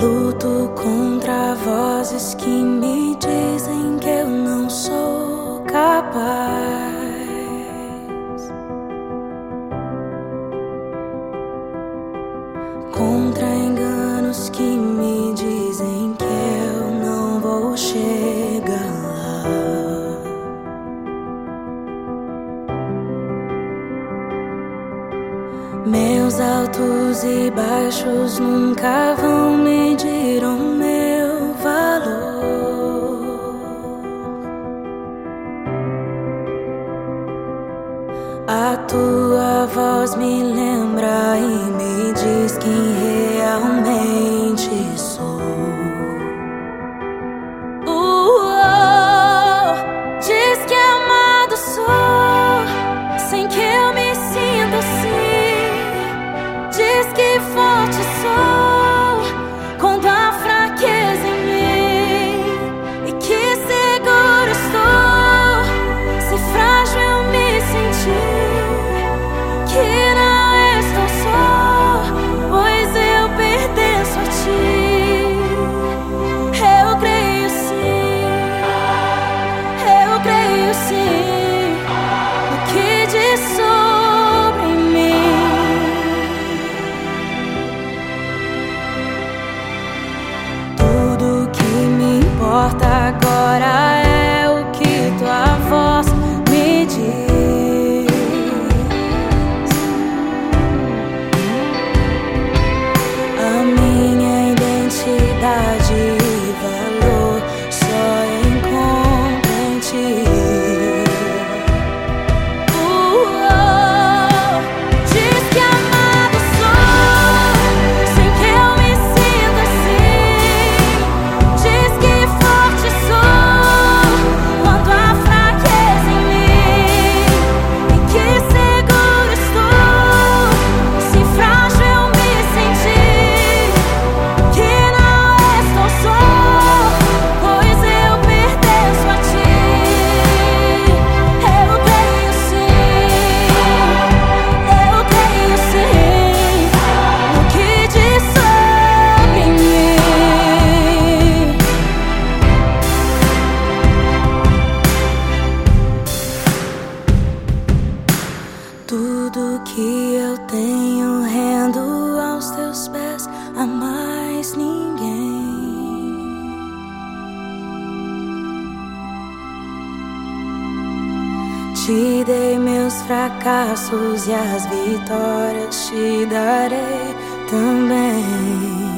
Luto contra vozes que me dizem que eu não sou capaz. Contra enganos que me dizem que eu não vou chegar lá. Meus altos e baixos nunca vão medir o meu valor. A tua voz me lembra e me diz quem realmente que eu tenho rendo aos teus pés, a mais ninguém. Te dei meus fracassos e as vitórias te darei também.